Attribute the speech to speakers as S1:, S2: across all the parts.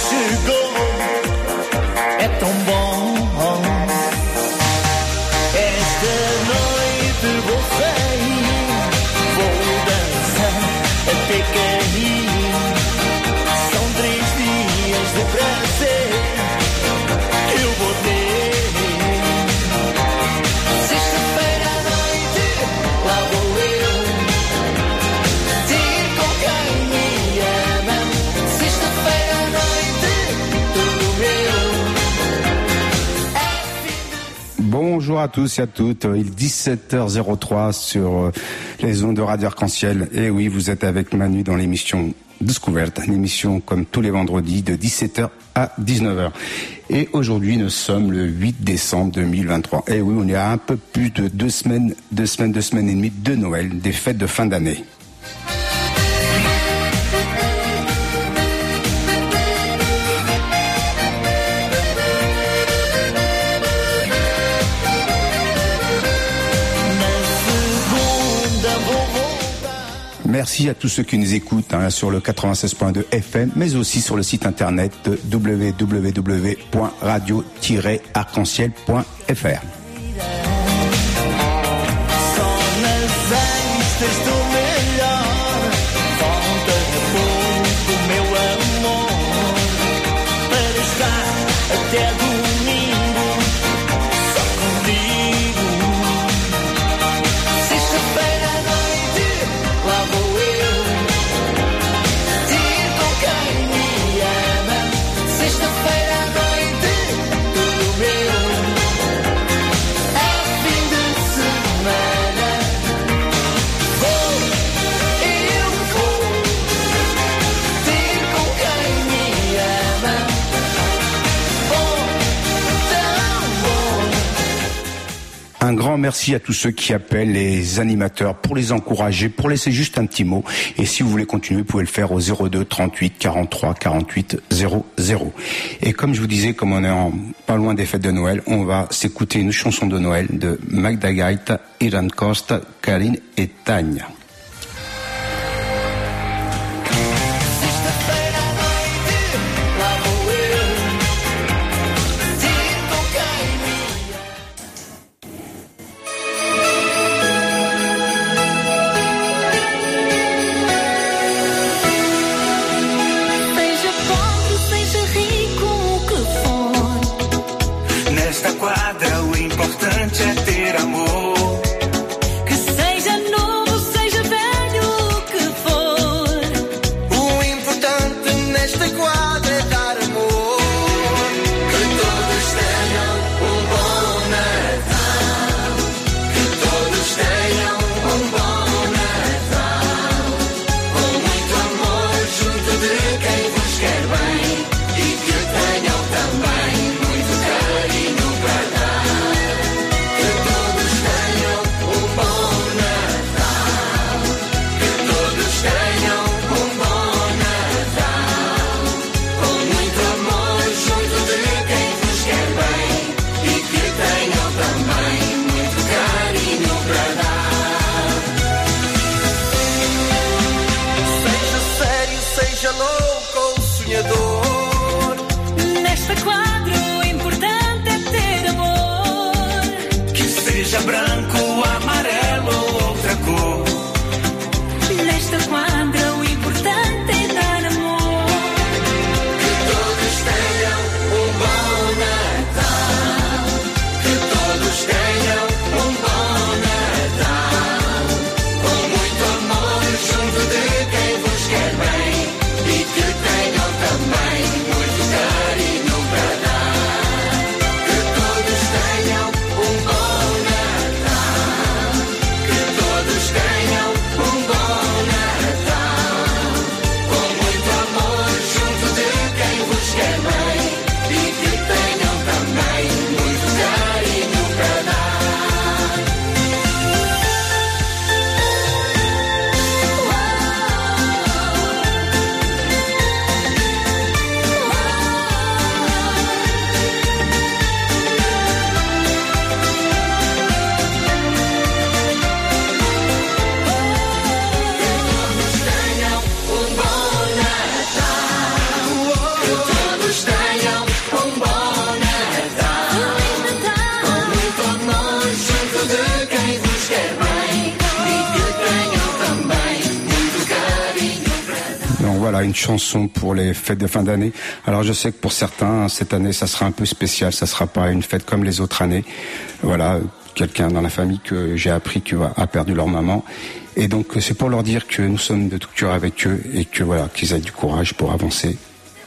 S1: Sexta-feira já
S2: Bonjour à tous et à toutes. Il est 17h03 sur euh, les ondes de Radio Arc-en-Ciel. Et oui, vous êtes avec Manu dans l'émission Descouverte, une émission comme tous les vendredis de 17h à 19h. Et aujourd'hui, nous sommes le 8 décembre 2023. Et oui, on est à un peu plus de deux semaines, deux semaines, deux semaines et demie de Noël, des fêtes de fin d'année. Merci à tous ceux qui nous écoutent hein, sur le 96.2 FM, mais aussi sur le site internet www.radio-arc-en-ciel.fr. Un grand merci à tous ceux qui appellent les animateurs pour les encourager, pour laisser juste un petit mot. Et si vous voulez continuer, vous pouvez le faire au 02 38 43 48 00. Et comme je vous disais, comme on est pas loin des fêtes de Noël, on va s'écouter une chanson de Noël de Magda Gaita, Iran Costa, Karine et Tanya. chansons pour les fêtes de fin d'année. Alors je sais que pour certains, cette année, ça sera un peu spécial, ça sera pas une fête comme les autres années. Voilà, quelqu'un dans la famille que j'ai appris qui a perdu leur maman. Et donc c'est pour leur dire que nous sommes de tout cœur avec eux et que voilà, qu'ils aient du courage pour avancer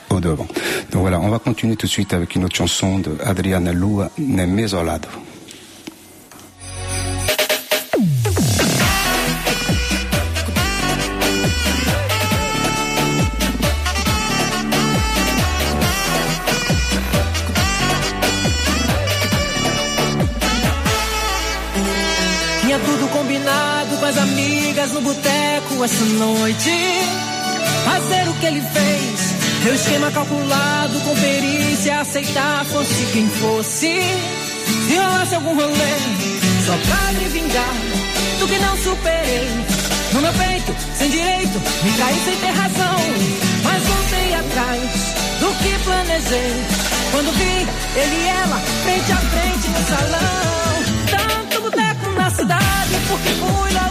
S2: au devant. Donc voilà, on va continuer tout de suite avec une autre chanson de Adriana Lua, Nemesolado.
S3: Esquema calculado, com perícia, aceitar fosse quem fosse. Se rolasse algum rolê, só pra me vingar do que não superei. No meu peito, sem direito, me caí sem ter razão. Mas voltei atrás do que planejei. Quando vi ele e ela, frente a frente no salão. Tanto boteco na cidade, porque fui
S4: lá.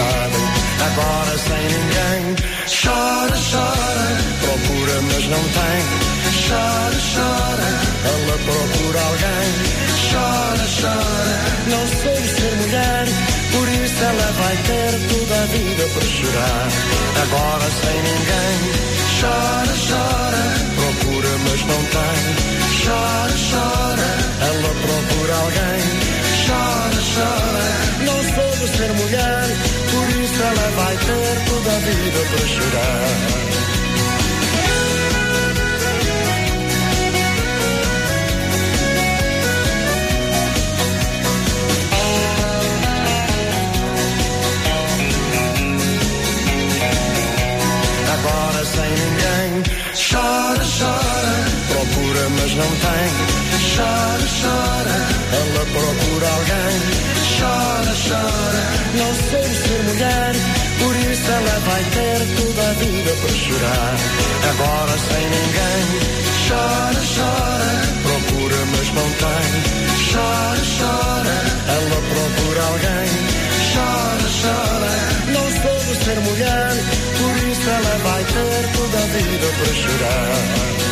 S4: Felicidade. Agora sem ninguém, chora, chora, procura mas não tem. Chora, chora, ela procura alguém. Chora, chora, não sei ser mulher, por isso ela vai ter toda a vida para chorar. Agora sem ninguém, chora, chora, procura mas não tem. Chora, chora, ela procura alguém. Chora, chora, não soube ser mulher, por isso ela vai ter toda a vida para chorar. Agora sem ninguém, chora, chora, procura mas não tem. Chora, chora, ela procura alguém. Chora, chora, não sei ser mulher, por isso ela vai ter toda a vida para chorar. Agora sem ninguém, chora, chora, procura mas não tem. Chora, chora, ela procura alguém. Chora, chora, não soube ser mulher, por isso ela vai ter toda a vida para chorar.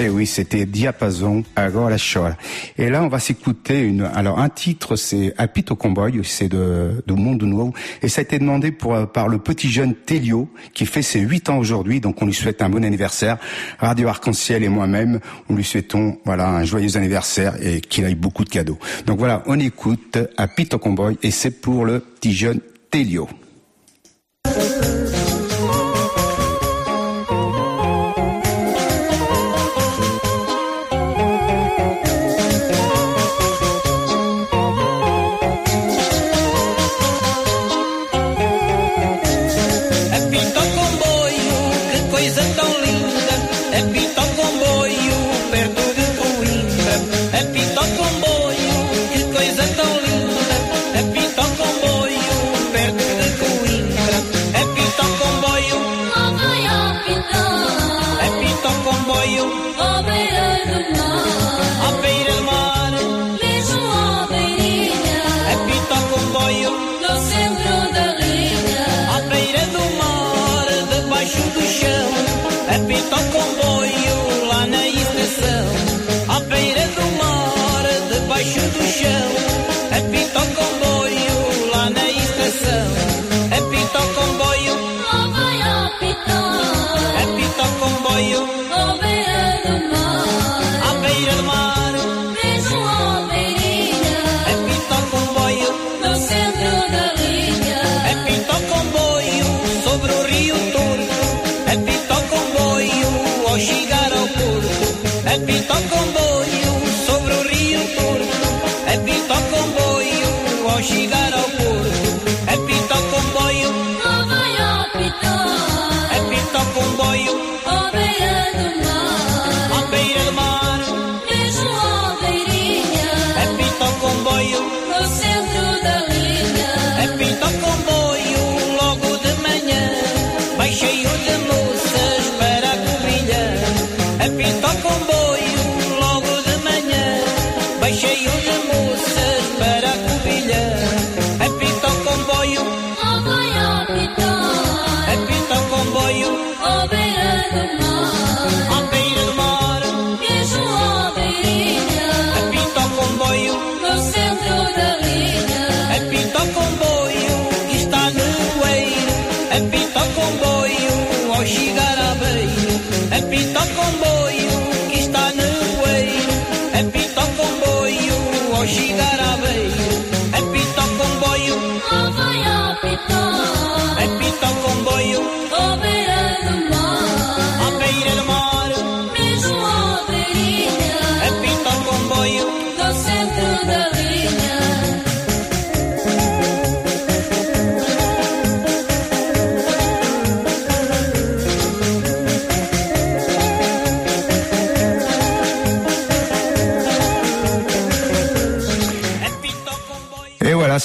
S2: Eh oui, c'était Diapason, Agora Chora. Et là, on va s'écouter une, alors un titre, c'est Apito Comboy, c'est de, de Monde Nouveau. Et ça a été demandé pour, par le petit jeune Telio, qui fait ses 8 ans aujourd'hui. Donc, on lui souhaite un bon anniversaire. Radio Arc-en-Ciel et moi-même, on lui souhaitons, voilà, un joyeux anniversaire et qu'il aille beaucoup de cadeaux. Donc voilà, on écoute Apito Comboy et c'est pour le petit jeune Telio.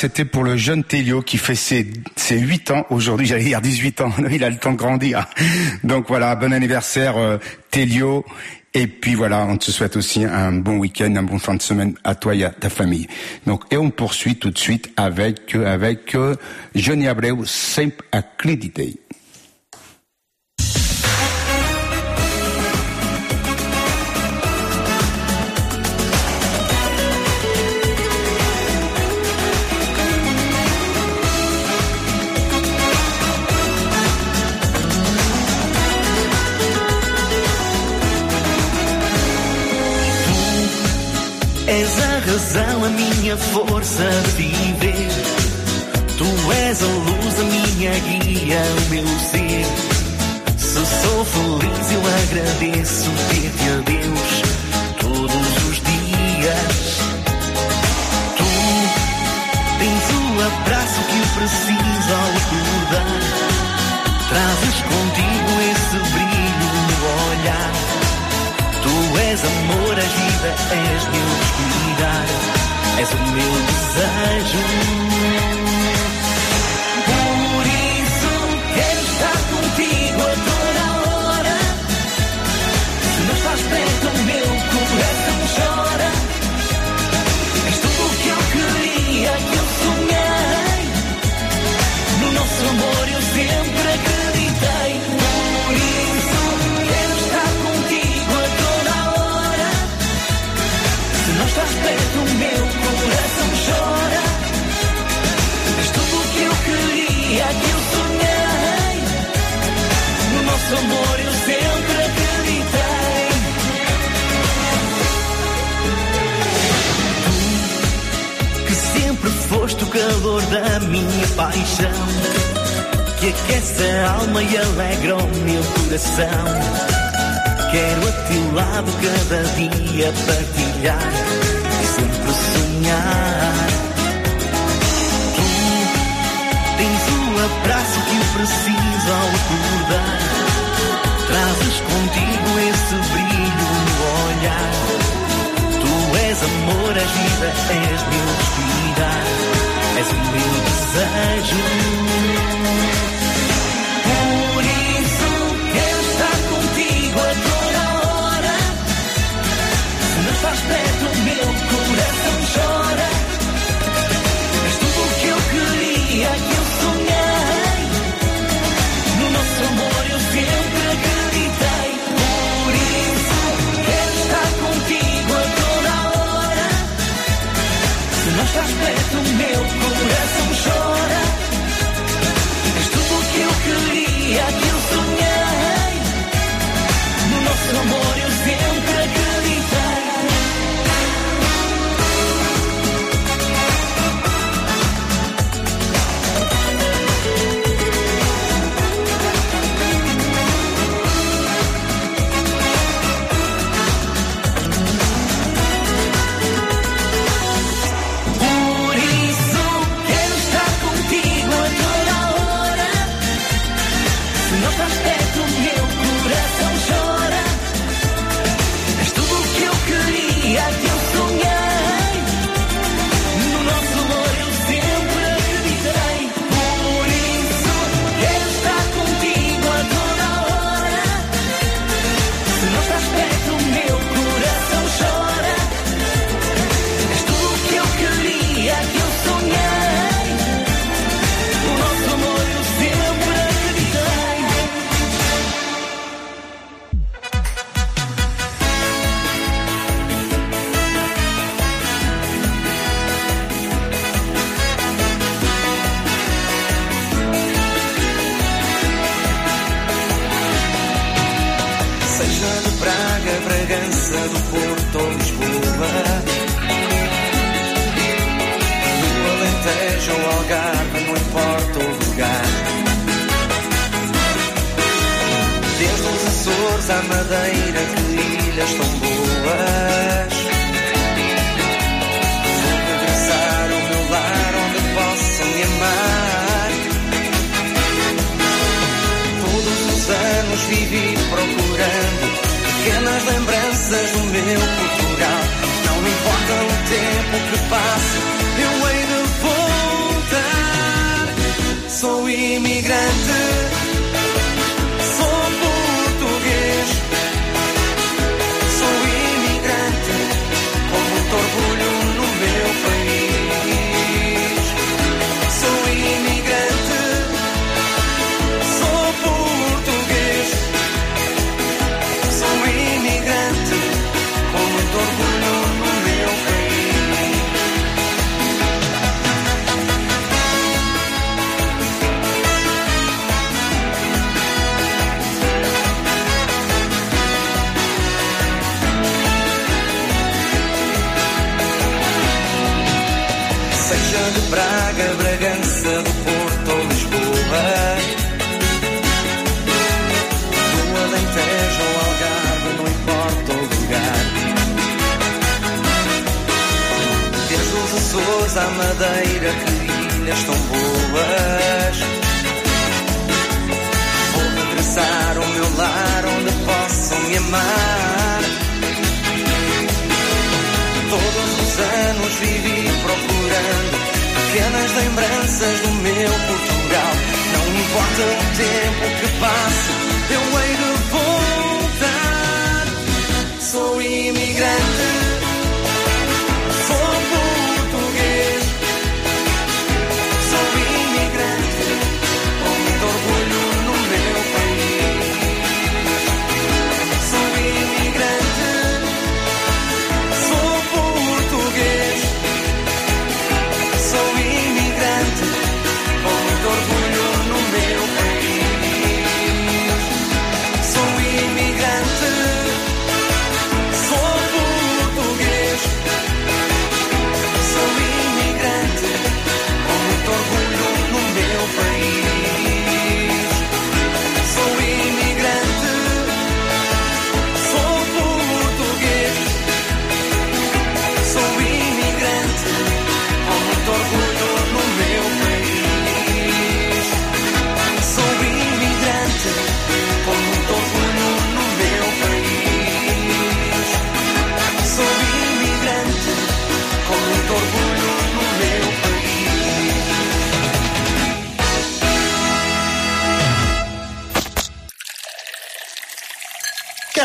S2: C'était pour le jeune Télio qui fait ses, ses 8 ans aujourd'hui, j'allais dire 18 ans, il a le temps de grandir. Donc voilà, bon anniversaire euh. Et puis voilà, on te souhaite aussi un bon week-end, un bon fin de semaine à toi et à ta famille. Donc et on poursuit tout de suite avec avec euh, Johnny Abreu, sempre acreditei.
S5: És a razão, a minha força de viver. Tu és a luz, a minha guia, o meu ser. Se sou feliz, eu agradeço ter-te a Deus todos os dias. Tu tens o abraço que eu preciso ao acordar. Trazes contigo esse brilho no olhar. Tu és amor, vida, és meu respirar, és o meu desejo. Nosso amor eu sempre acreditei. Tu que sempre foste o calor da minha paixão que aquece a alma e alegra o meu coração. Quero a teu lado cada dia partilhar e sempre sonhar. Tu tens o abraço que eu preciso ao acordar. Trazes contigo esse brilho no olhar. Tu és amor, és vida, és meu respirar, és o meu desejo.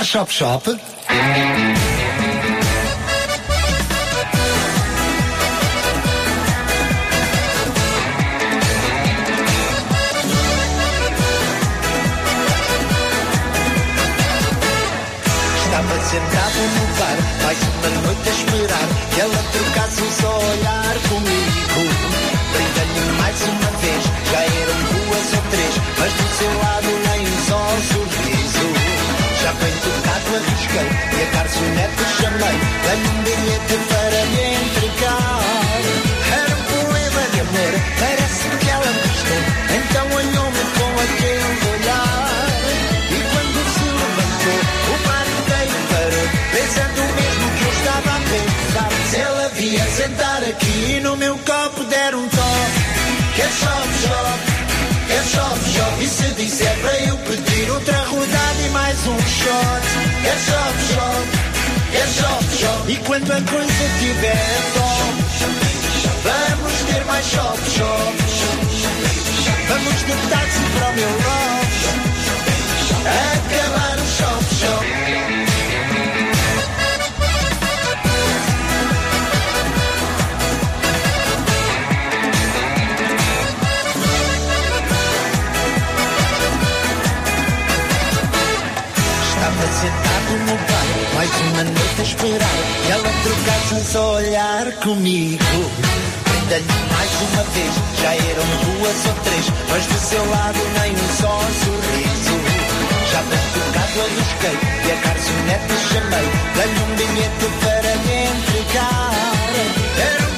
S6: Quer shop shop?
S7: Estava sentado no bar, mais uma noite dei-lhe um bilhete para lhe entregar. Era um poema de amor, parece que ela gostou, então olhou-me com aquele olhar. E quando se levantou, o bar inteiro parou, pensando o mesmo que eu estava a pensar. Se ela via sentar aqui e no meu copo der um toque, quer shop, shop, quer shop, shop. E se disser para eu pedir outra rodada e mais um shot, quer shop, shop. E quando a coisa tiver top, vamos ter mais shop, shop. Vamos de táxi para o meu love. Acabar o shop shop. Estava sentado no bar, mais uma noite a esperar que ela trocasse um só olhar comigo. Ainda-lhe mais uma vez, já eram duas ou três, mas do seu lado nem um só sorriso. Já bem tocado arrisquei e a garçonete chamei, dei-lhe um bilhete para lhe entregar. Era um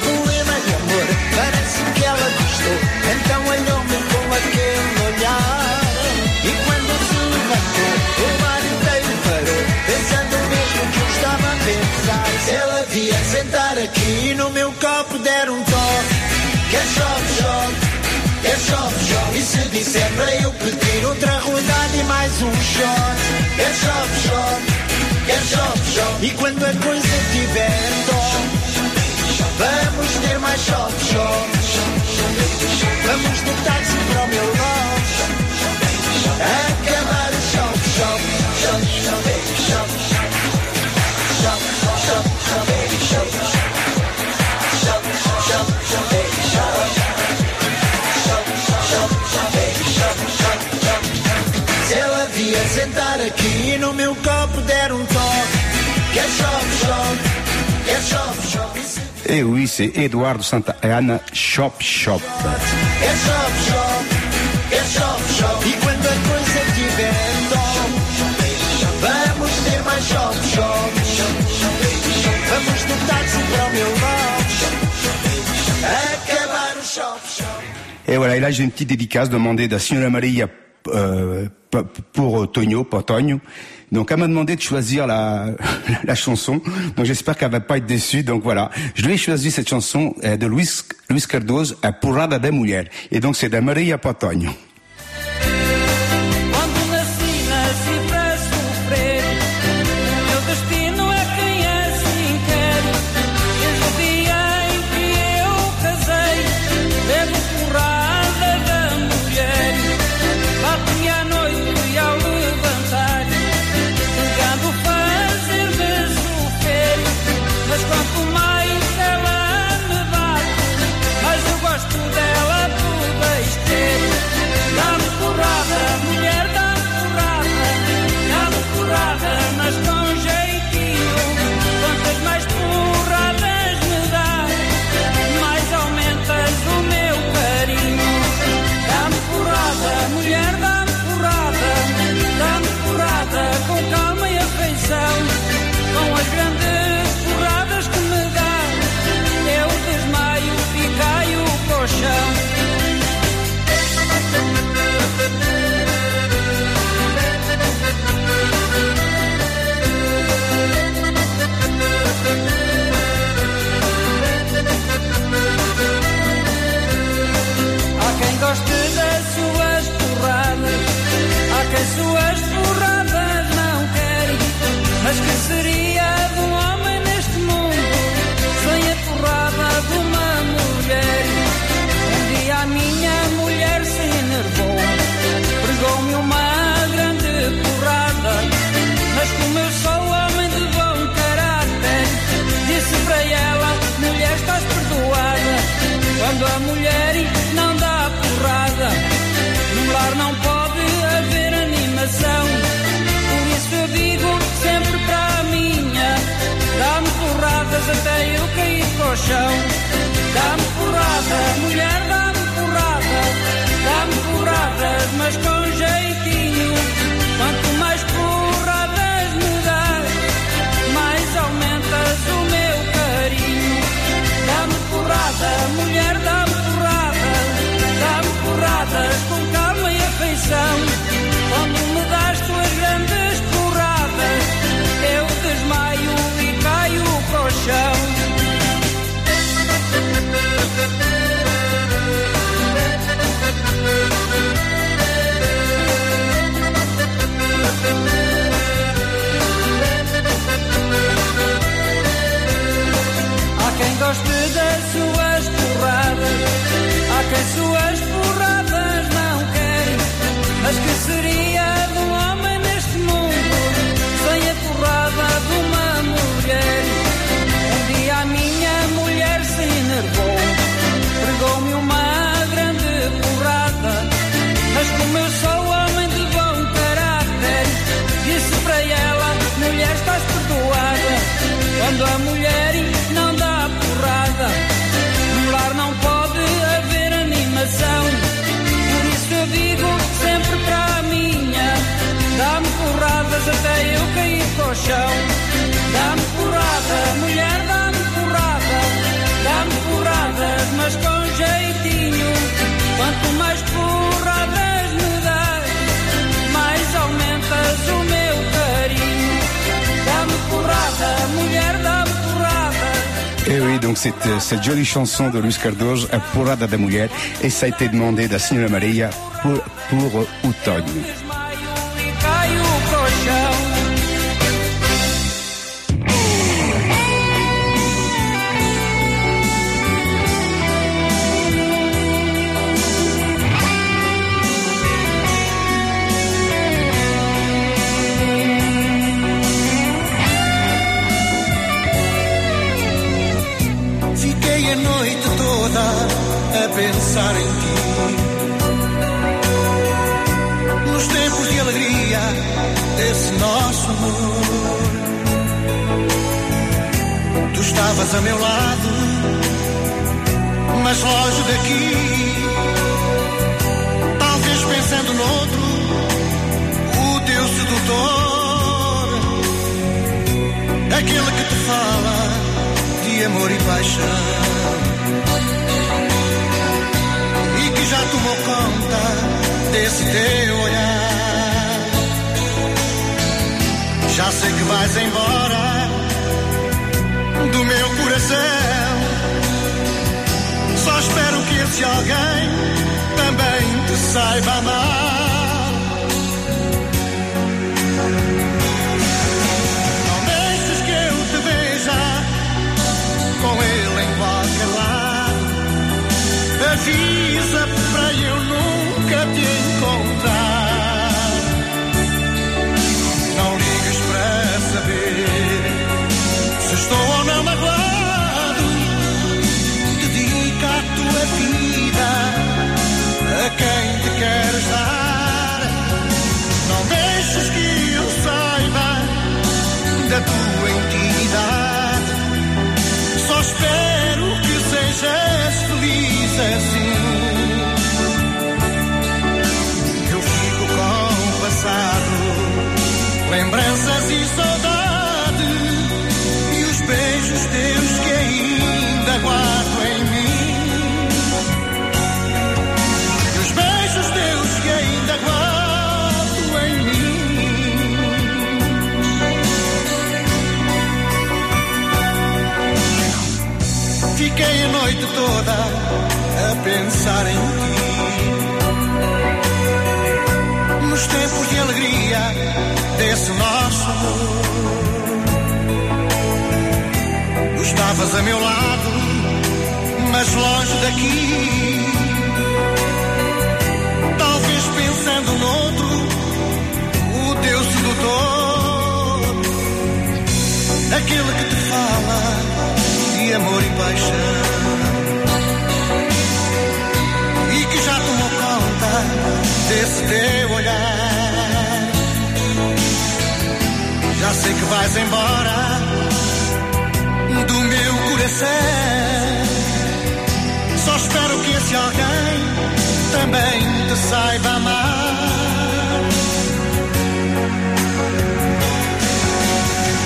S7: aqui e no meu copo der um toque. Quer chove, chove, quer chove, chove. E se disser para eu pedir outra rodada e mais um shot. Quer chove, chove, quer chove, chove. E quando a coisa tiver tom, vamos ter mais chove, chove. Vamos no táxi para o meu lote. No meu copo der um toque, quer chove, chove, quer chove, chove. E se
S2: Et oui, c'est Eduardo Santa Ana Shop Shop.
S7: Quer chove, chove, quer chove, chove. E quando a coisa tiver tom, vamos ter mais chove, chove. Vamos no táxi para o meu lote, acabar o chove, chove.
S2: Et voilà, et là j'ai une petite dédicace demandée de Signora Maria euh, pour Tonio, pour. Donc elle m'a demandé de choisir la, la chanson. Donc j'espère qu'elle va pas être déçue. Donc voilà, je lui ai choisi cette chanson euh, de Luis, Luis Cardoso, euh, Porrada da Mulher. Et donc c'est de Maria para
S8: Dá-me porrada, mulher, dá-me porrada, dá-me porradas, mas com quem goste das suas porradas, há quem suas porradas não quer. Mas que seria chão. Dá-me porrada, mulher, dá-me porrada, dá-me porrada, mas com jeitinho. Quanto mais porradas me dás, mais aumentas o meu carinho. Dá-me porrada, mulher, dá-me
S2: et eh oui, donc c'était euh, cette jolie chanson de Luis Cardoso, A Porrada da Mulher, essa a été demandé da la Maria por pour
S9: automne. de amor e paixão. E que já tomou conta desse teu olhar. Já sei que vais embora do meu coração. Só espero que esse alguém também te saiba amar. avisa noite toda a pensar em ti. Nos tempos de alegria desse nosso amor, tu estavas a meu lado, mas longe daqui. Talvez pensando noutro, o teu sedutor, aquele que te fala de amor e paixão. este olhar. Já sei que vais embora do meu coração. Só espero que esse alguém também te saiba amar.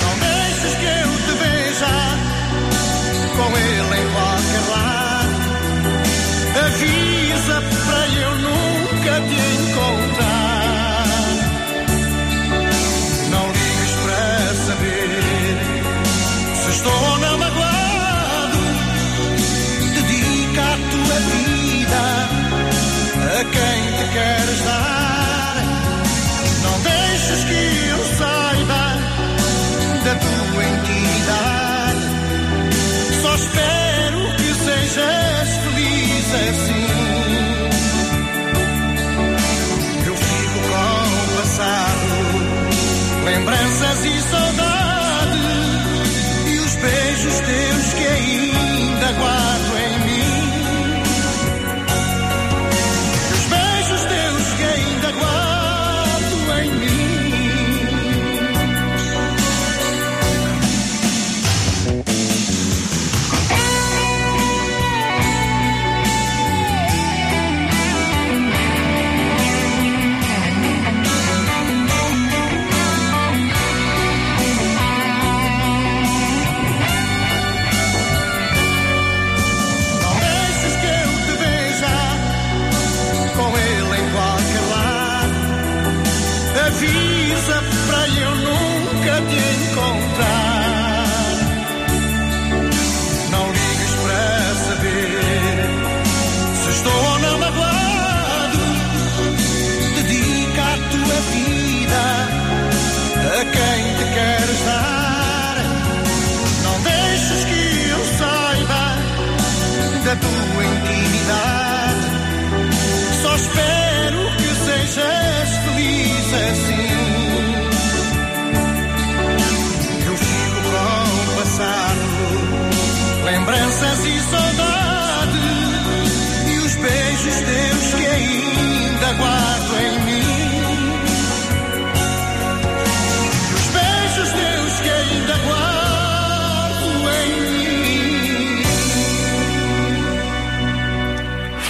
S9: Não deixes que eu te veja com ele em qualquer lá. A vida
S5: sé si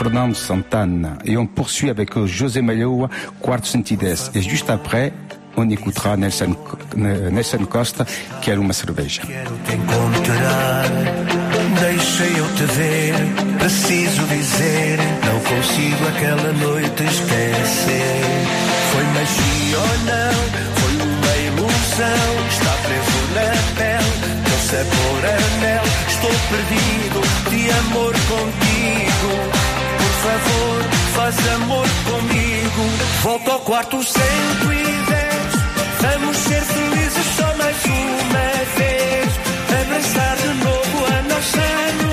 S2: Fernando Santana. Et on poursuit avec euh, José Mello, Quarto Sentides. Et juste après, on écoutera Nelson, Nelson Costa, Quero uma cerveja.
S5: Quero te encontrar, deixa eu te ver, preciso dizer, não consigo aquela noite esquecer. Foi magia ou não, foi uma ilusão, está preso na pele, teu sabor anel estou perdido de amor contigo favor, faz amor comigo. Volta ao quarto 110, vamos ser felizes só mais uma vez. Abraçar de novo a nossa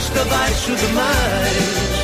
S1: já foste abaixo demais.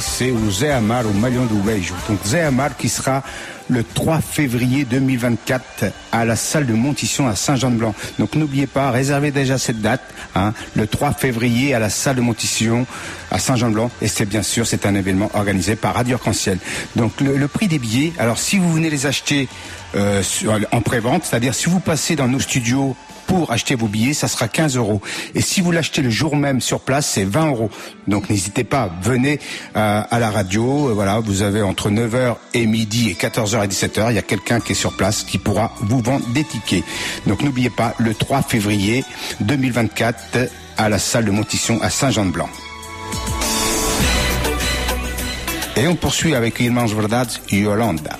S2: C'est o Zé Amar, o Malhão do Beijo. Donc Zé Amar qui sera le 3 février 2024 à la salle de Montisson à Saint-Jean-de-Blanc. Donc n'oubliez pas, réservez déjà cette date, hein, le 3 février à la salle de Montisson à Saint-Jean-de-Blanc. Et c'est bien sûr, c'est un événement organisé par Radio Arc-en-Ciel. Donc le prix des billets, alors si vous venez les acheter euh, en pré-vente, c'est-à-dire si vous passez dans nos studios pour acheter vos billets, ça sera 15 euros. Et si vous l'achetez le jour même sur place, c'est 20 euros. Donc n'hésitez pas, venez euh, à la radio. euh, voilà, vous avez entre 9h et midi et 14h et 17h, il y a quelqu'un qui est sur place qui pourra vous vendre des tickets. Donc n'oubliez pas, le 3 février 2024 à la salle de Montisson à Saint-Jean-de-Blanc.
S1: Et on poursuit avec Irmãos Verdades, Yolanda.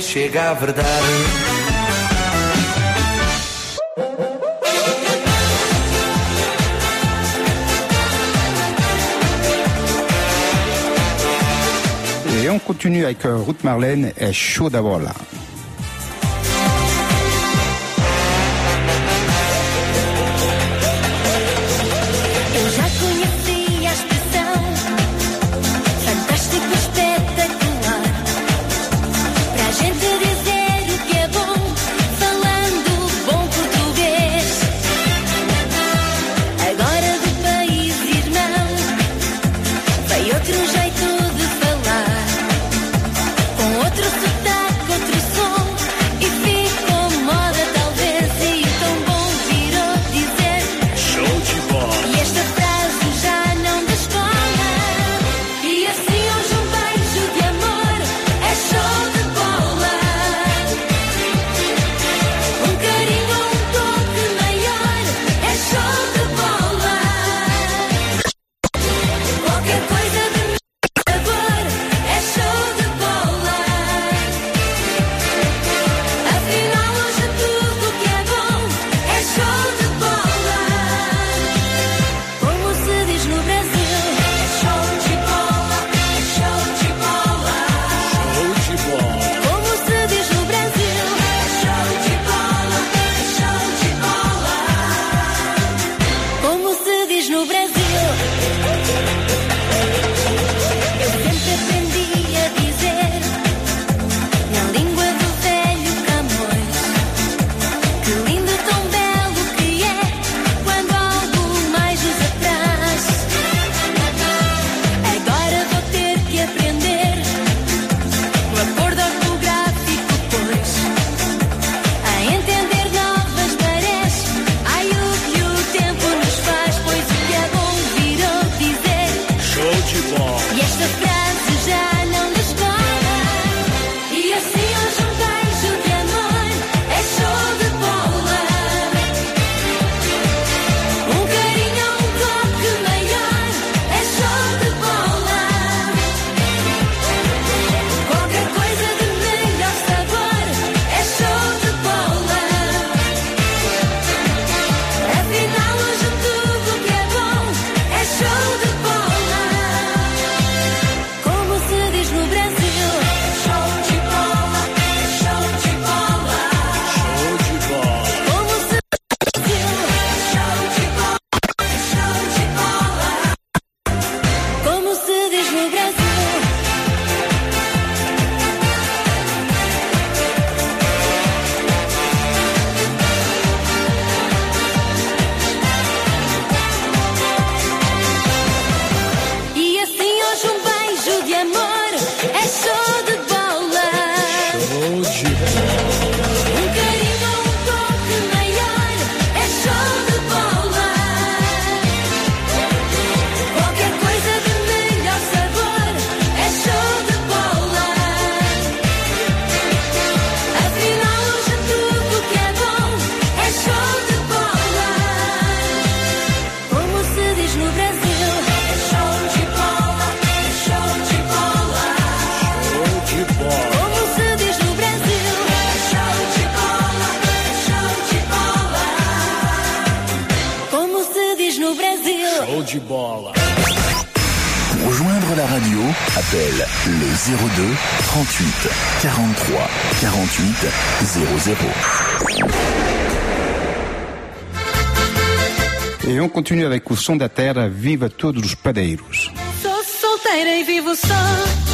S10: chega a verdade.
S2: Et on continue avec euh, Ruth Marlène et
S11: Show d'Avola. continuarei com o
S2: som da terra. Viva todos os padeiros.
S8: Sou solteira e vivo só.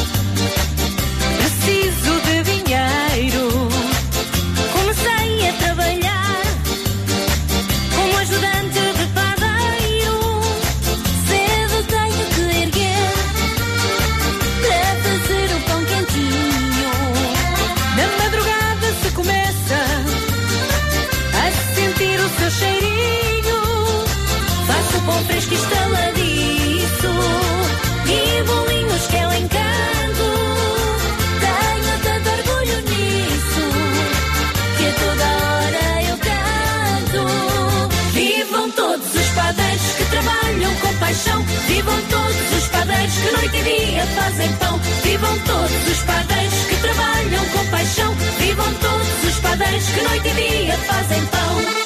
S8: padaria fazem pão. Vivam todos os padeiros que trabalham
S11: com paixão. Vivam todos os padeiros que noite e dia fazem pão.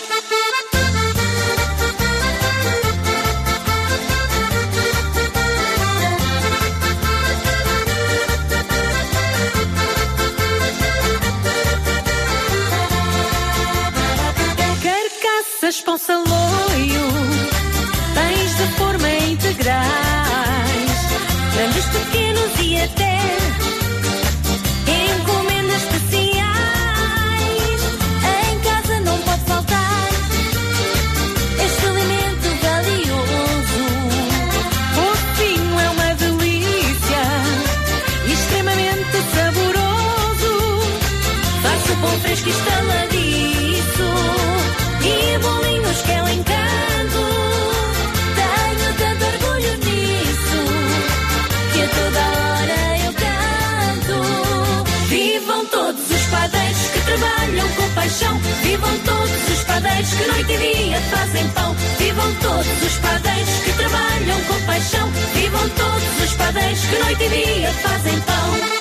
S11: todos os padeiros que trabalham com paixão. Vivam todos os padeiros que noite e dia fazem pão.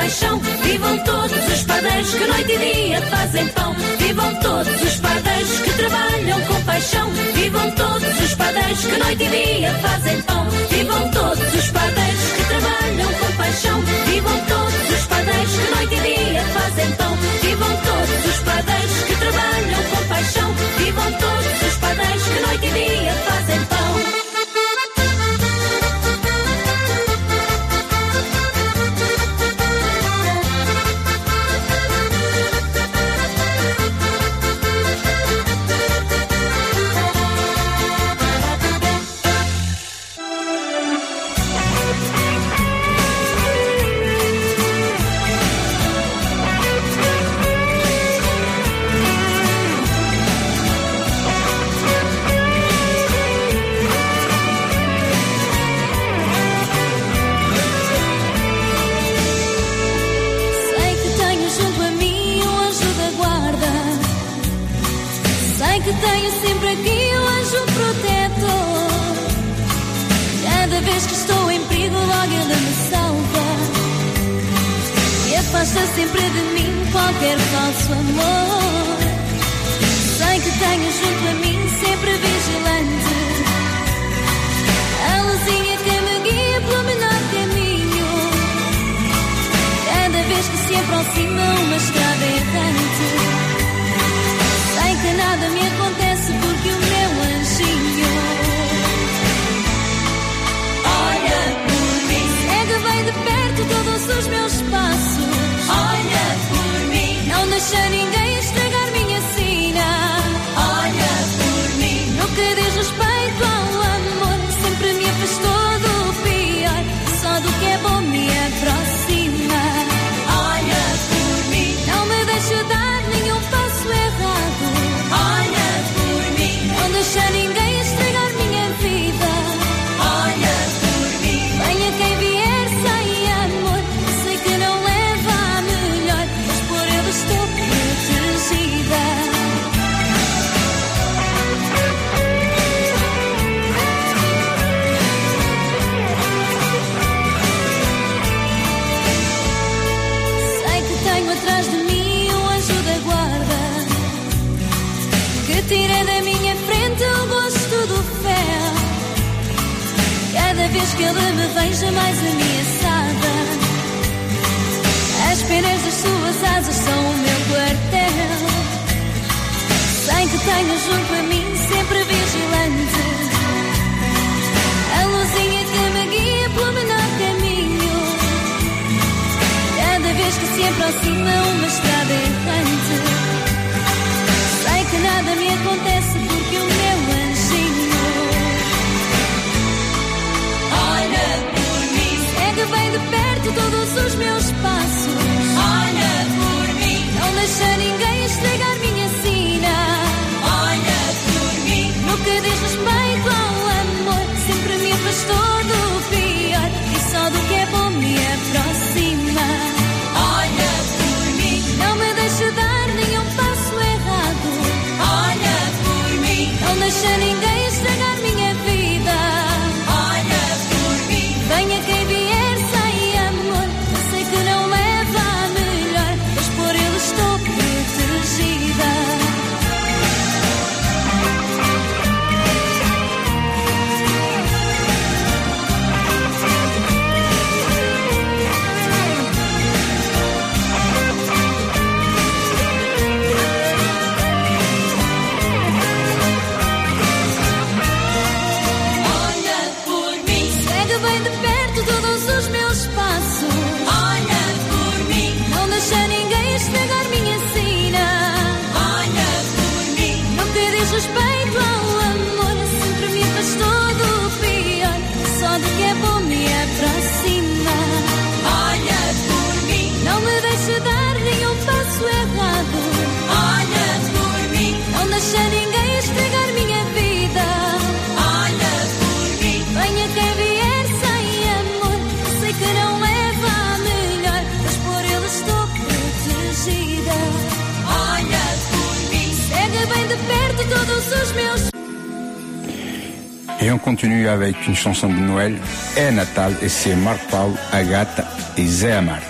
S11: paixão. Vivam todos os padeiros que noite e dia fazem pão. Vivam todos os padeiros que trabalham com paixão. Vivam todos os padeiros que noite e dia fazem pão.
S1: avec une chanson de Noël, est Natal, et c'est Marc Paul, Agathe et Zé Amar.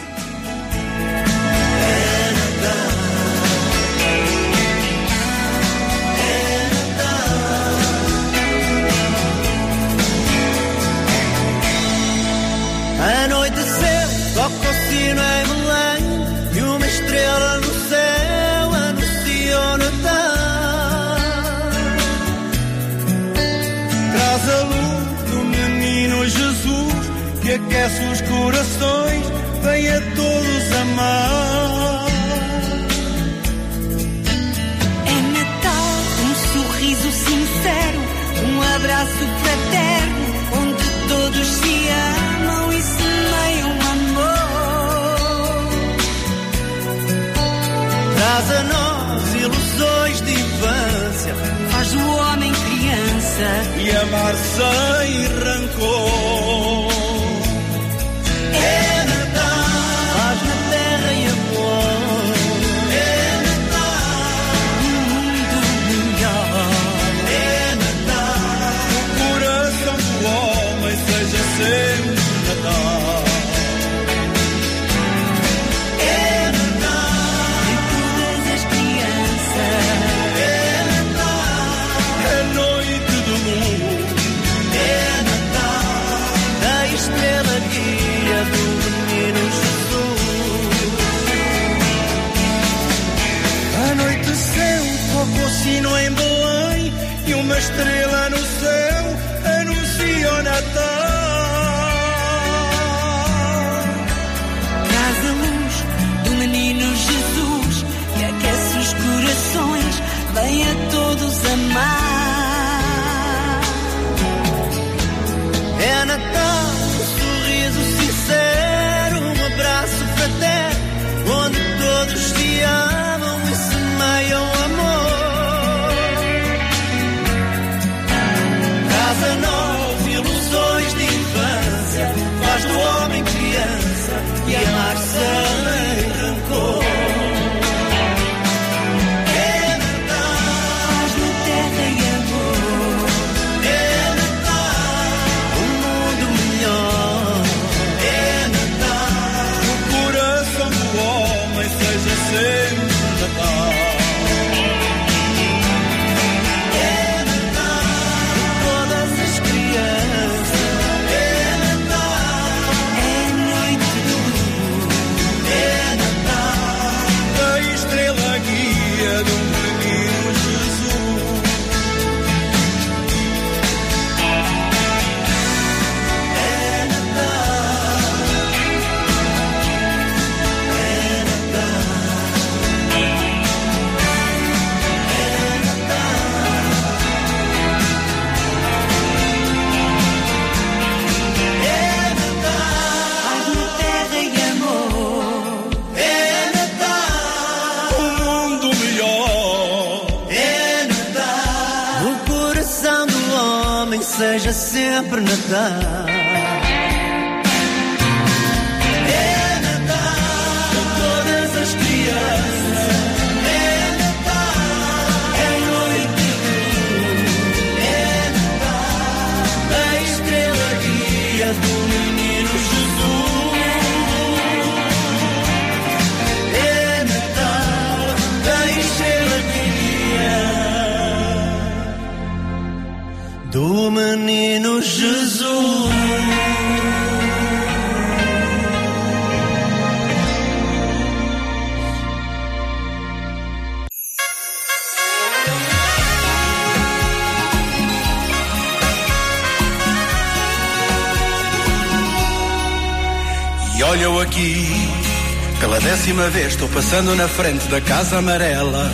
S9: passando na frente da casa amarela.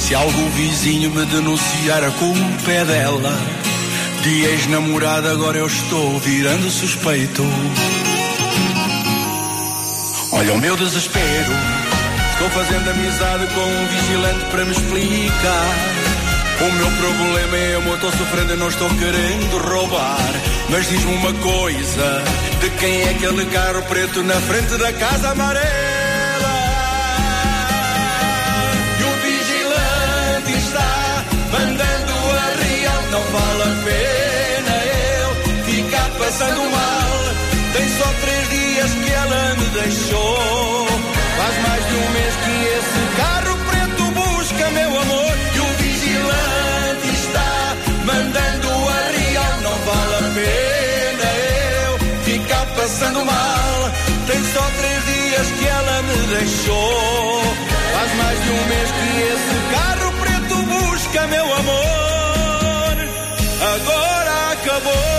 S9: Se algum vizinho me denunciar com o pé dela, de ex-namorada agora eu estou virando suspeito. Olha o meu desespero. Estou fazendo amizade com um vigilante para me explicar. O meu problema é amor, estou sofrendo e não estou querendo roubar. Mas diz-me uma coisa: de quem é aquele carro preto na frente da casa amarela? Mandando a real. Não vale a pena eu ficar passando mal. Tem só três dias que ela me deixou. Faz mais de um mês que esse carro preto busca meu amor. E o vigilante está mandando a real. Não vale a pena eu ficar passando mal. Tem só três dias que ela me deixou. Faz mais de um mês que esse carro meu amor. Agora acabou.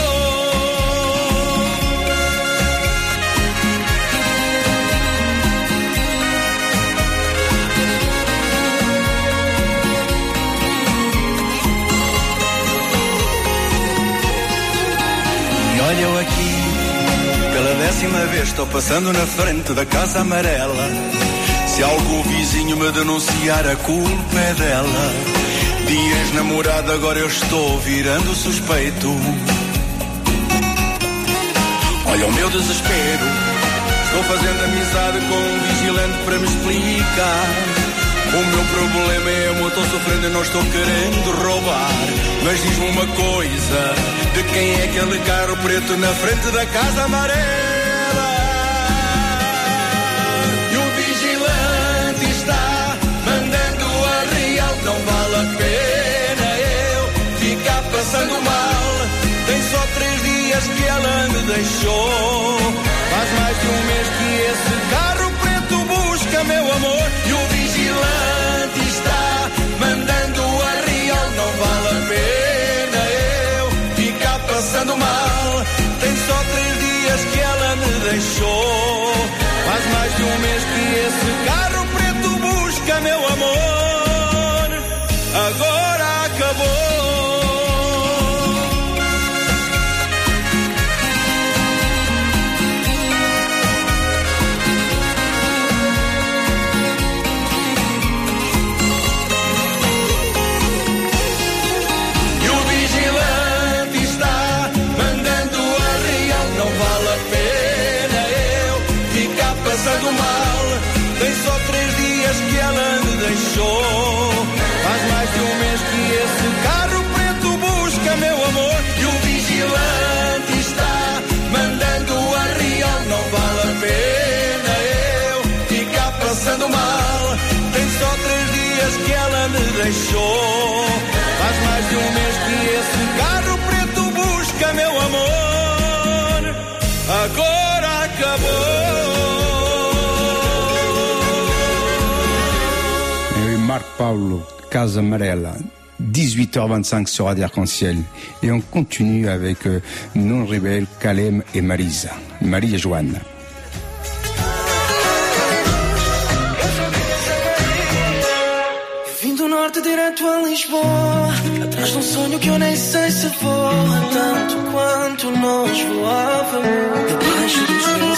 S9: Olha eu aqui, pela décima vez estou passando na frente da casa amarela. Se algum vizinho me denunciar, a culpa é dela. De ex-namorado agora eu estou virando suspeito. Olha o meu desespero. Estou fazendo amizade com um vigilante para me explicar. O meu problema é eu estou sofrendo e não estou querendo roubar. Mas diz-me uma coisa: de quem é aquele carro preto na frente da casa amarela? Não vale a pena eu ficar passando mal. Tem só três dias que ela me deixou. Faz mais de um mês que esse carro preto busca meu amor. E o vigilante está mandando a real. Não vale a pena eu ficar passando mal. Tem só três dias que ela me deixou. Faz mais de um mês que esse carro preto busca meu amor. Deixou. Faz mais de um mês que esse carro preto busca meu amor. Agora acabou.
S2: Et Marc Paulo, Casa Amarela. 18h25 sur Radio Arc-en-Ciel. Et on continue avec euh, Non Rebelle, Calem et Marisa. Marie et Joanne.
S12: Lisboa Atrás de um sonho que eu nem sei se voa Tanto quanto nós voávamos. Debaixo dos lençóis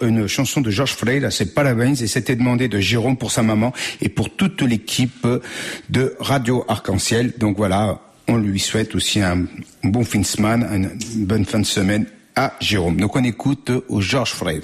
S2: une, chanson de George Frey, là, c'est Parabens, et c'était demandé de Jérôme pour sa maman et pour toute l'équipe de Radio Arc-en-Ciel. Donc voilà, on lui souhaite aussi un bon fin de semaine, une bonne fin de semaine à Jérôme. Donc on écoute au
S8: George Frey.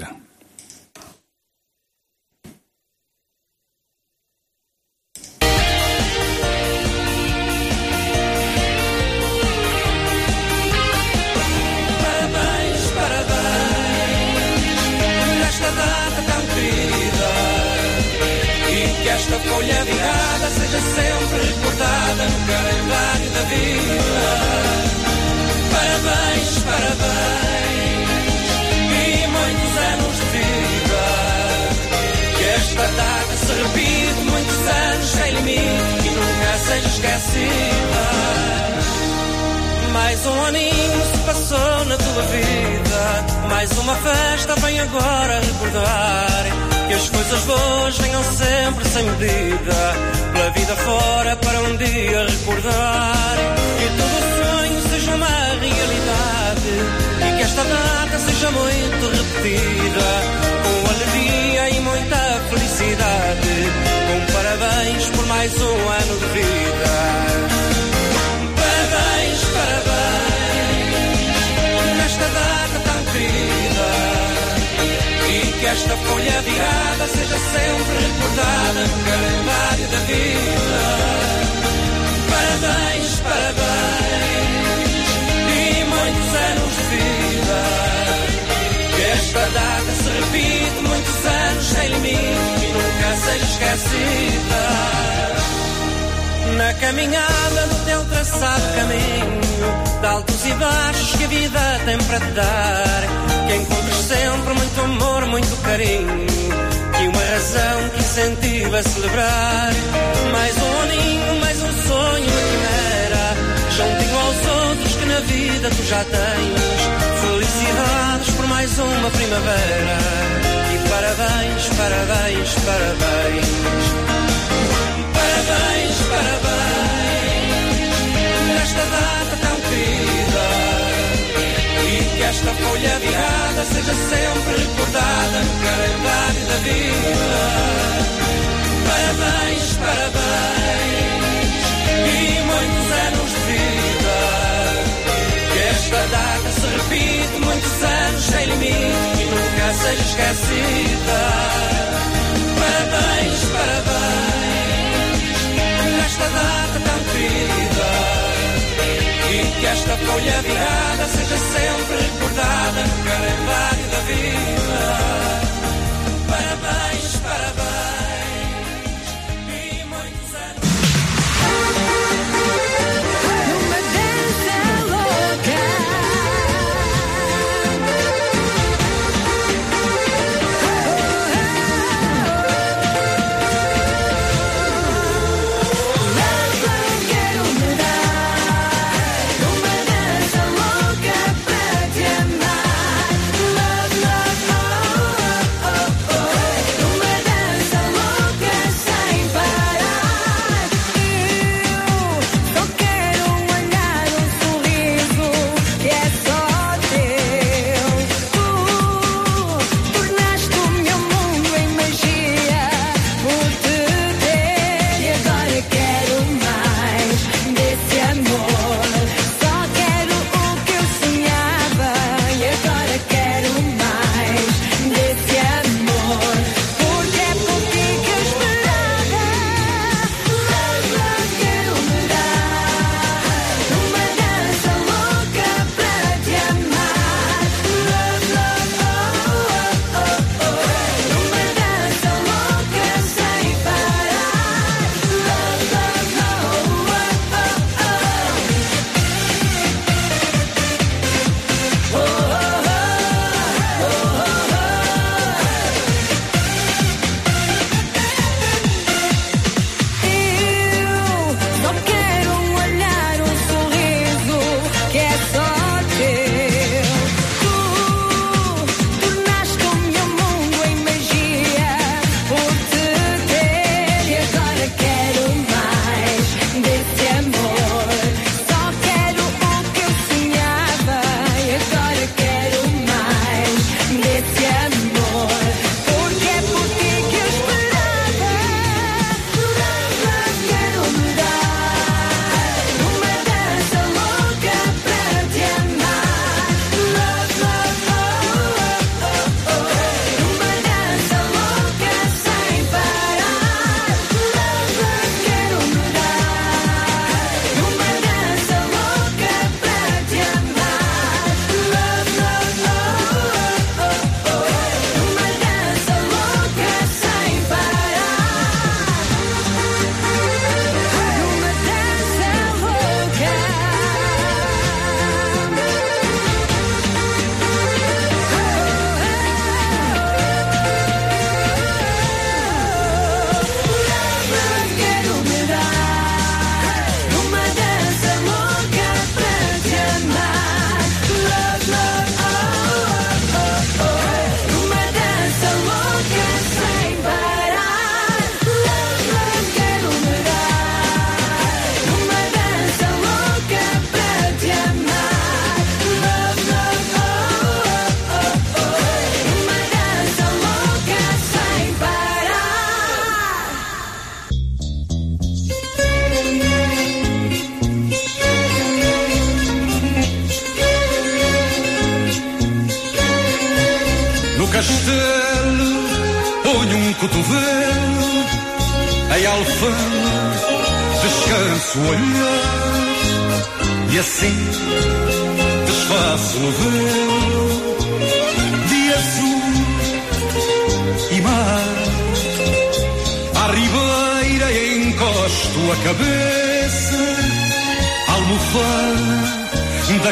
S8: esta folha virada seja sempre recordada no calendário da vida. Parabéns, parabéns e muitos anos de vida. Que esta data se repita muitos anos sem limite e nunca seja esquecida. Parabéns, parabéns nesta data tão querida. E que esta folha virada seja sempre recordada no calendário da vida. Parabéns.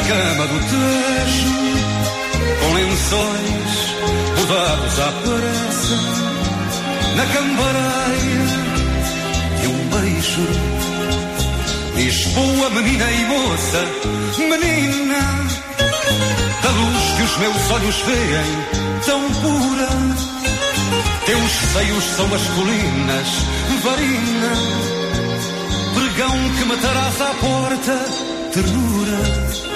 S13: Cama do Tejo, com lençóis bordados à pressa, na cambareia de um beijo. Lisboa, menina e moça, menina, da luz que os meus olhos veem, tão pura. Teus seios são as colinas, varina, pregão que matarás à porta, ternura.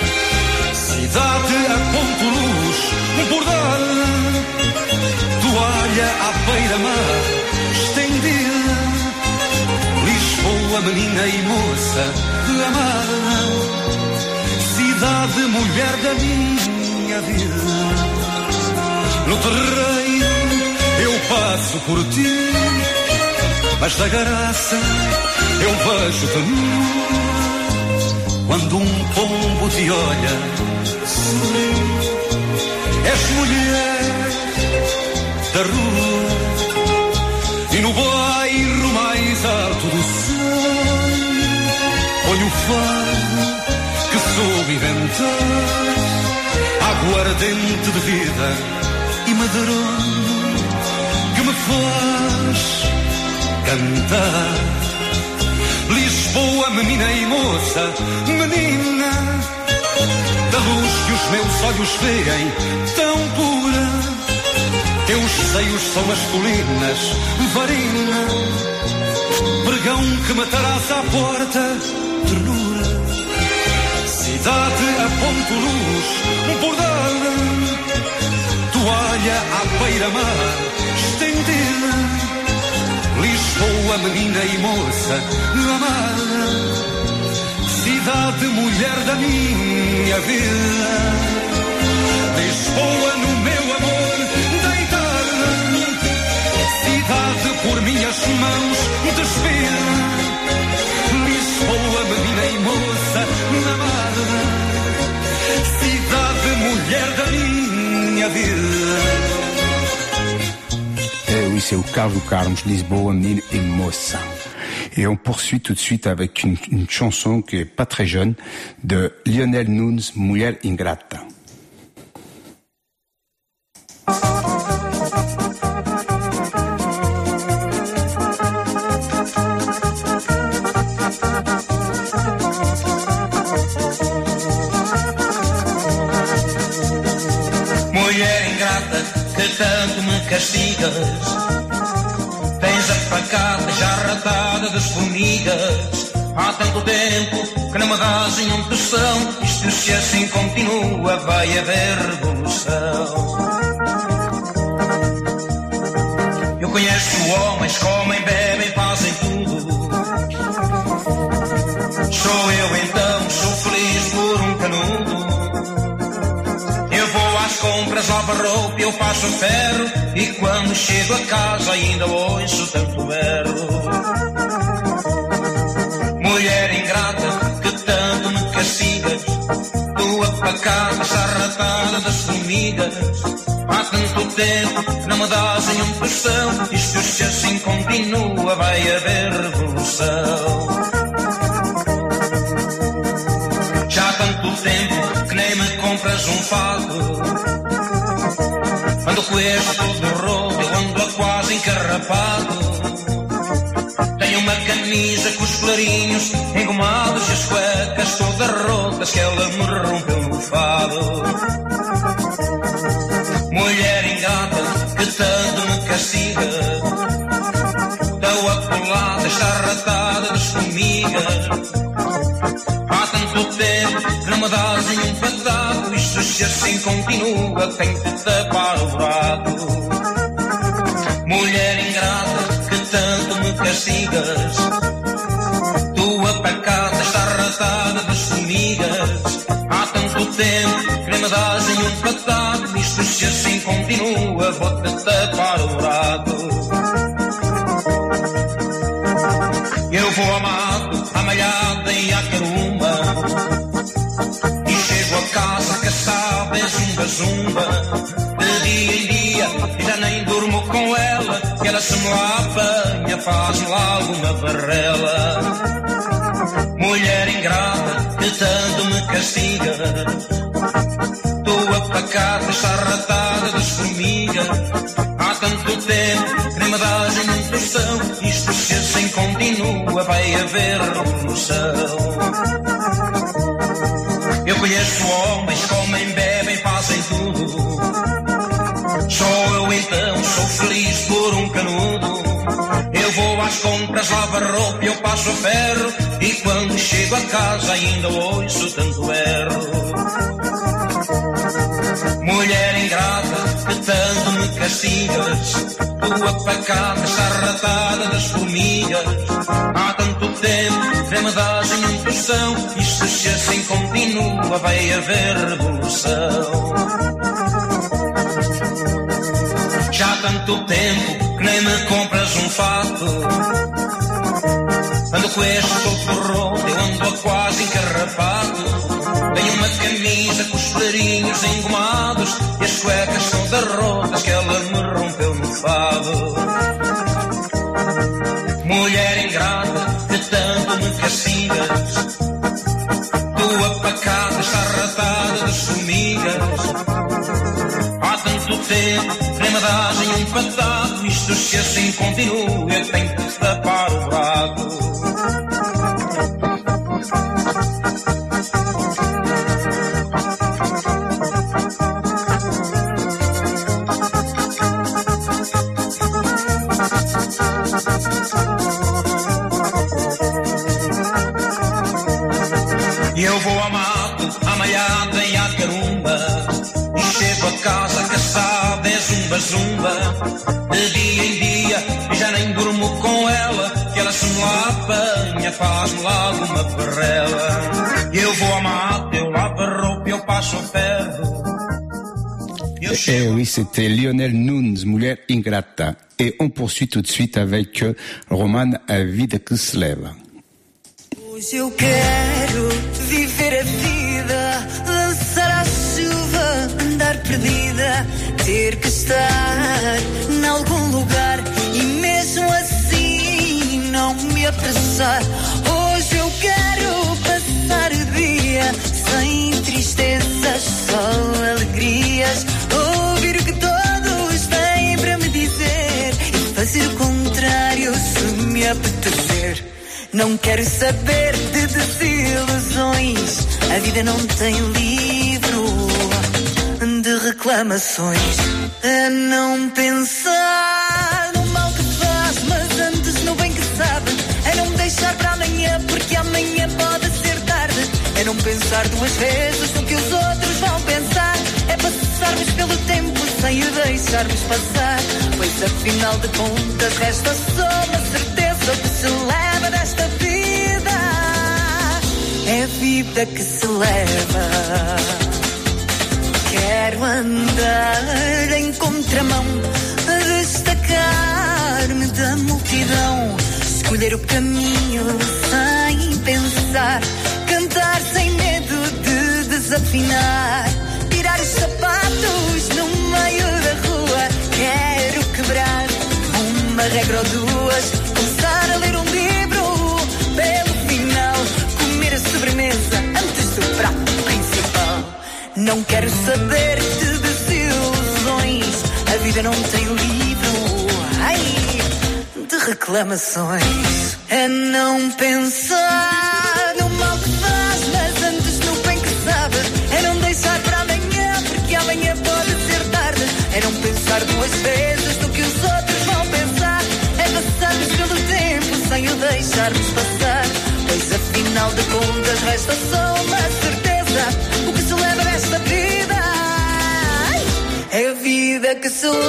S13: Cidade a luz, bordada, toalha à beira-mar, estendida. Lisboa, menina e moça, amada, cidade, mulher da minha vida. No terreiro eu passo por ti, mas da graça eu vejo-te nua. Quando um pombo te olha. És mulher da rua e no bairro mais alto do sonho ponho o fado que soube inventar, aguardente de vida e madrone que me faz cantar. Lisboa, menina e moça, menina, da luz que os meus olhos veem, tão pura. Teus seios são as colinas, varina, pregão que matarás à porta, ternura. Cidade a ponto luz, bordada, toalha à beira-mar, estendida. Lisboa, menina e moça, amada, cidade, mulher da minha vida. Lisboa, no meu amor, deitada, cidade por minhas mãos, despida. Lisboa, menina e moça, amada, cidade, mulher da minha vida.
S2: Oui, c'est au Carlos Carlos, Lisboa, Mine et Moça. Et on poursuit tout de suite avec une, chanson qui est pas très jeune de Lionel Nunes, Mulher Ingrata.
S14: Tempo que não me dás nenhum tostão Isto se assim continua vai haver revolução. Eu conheço homens, comem, bebem, fazem tudo. Sou eu então, sou feliz por um canudo. Eu vou às compras, lavo roupa, eu faço ferro E quando chego a casa ainda ouço tanto berro Mulher ingrata que tanto me castigas Tua pacata charratada das formigas Há tanto tempo não me dás nenhum tostão Isto se assim continua vai haver revolução Já há tanto tempo que nem me compras um fato. Ando com este todo roto, ando quase encarrapado. Camisa com os clarinhos engomados e as cuecas todas rotas que ela me rompeu no fado. Mulher ingrata que tanto me castiga. Tão apolada, está das formigas. Há tanto tempo que não me dás nenhum pedaço Isto se assim continua tem que tapar o buraco Mulher castigas Tua pacata está ratada das formigas. Há tanto tempo que me dás pedaço. Isto Isto se assim continua, vou-te tapar o buraco. Faz-me lá alguma barrela. Mulher ingrata, que tanto me castiga. Tua pacata, charratada das formigas. Há tanto tempo que me dás em intuição. Isto se assim continua, vai haver revolução. Às compras, lavo a roupa, eu passo a ferro. E quando chego a casa ainda ouço tanto erro. Mulher ingrata, que tanto me castigas. Tua pacata, charratada das formigas. Há tanto tempo que me em intuição. Isto se assim continua, vai haver revolução. Já há tanto tempo nem me compras um fato. Ando com este todo roto, eu ando quase encarrapado. Tenho uma camisa com os farinhos engomados e as cuecas são das rotas que ela me rompeu no fado. Mulher ingrata, que tanto me castigas. Tua pacata, charratada das formigas. Há tanto tempo, um patado. Isto se assim continua, eu tenho que tapar o. E eu vou a mato, à malhada e à carumba. E chego a casa caçada, é zumba zumba. De dia em dia, já nem durmo com ela. Que ela se me lá apanha, faz-me lá uma barrela. E eu vou a mato, eu lavo a roupa, eu passo a ferro.
S2: Eh oui, c'était Lionel Nunes, Mulher Ingrata. Et on poursuit tout de suite avec euh, Roman A Vida que se leva.
S10: Hoje eu quero viver a vida, ter que estar em algum lugar e mesmo assim não me apressar. Hoje eu quero passar o dia sem tristezas, só alegrias, ouvir o que todos têm para me dizer e fazer o contrário se me apetecer. Não quero saber de desilusões. A vida não tem de reclamações. A não pensar no mal que faz, mas antes no bem que sabe. A não deixar para amanhã, porque amanhã pode ser tarde. É não pensar duas vezes no que os outros vão pensar. É passarmos pelo tempo sem o deixarmos passar. Pois afinal de contas, resta só uma certeza que se leva desta vida. É a vida que se leva. Quero andar em contramão, destacar-me da multidão, escolher o caminho sem pensar, cantar sem medo de desafinar, tirar os sapatos no meio da rua. Quero quebrar uma regra ou duas, começar a ler um livro, pelo final, comer a sobremesa antes do prato. Não quero saber de desilusões. A vida não tem livro ai, de reclamações. É não pensar no mal que faz, mas antes no bem que sabe. É não deixar para amanhã, porque amanhã pode ser tarde. É não pensar duas vezes no que os outros vão pensar. É passarmos pelo tempo sem o deixarmos passar. Pois afinal de contas resta só uma certeza. É a vida que se leva.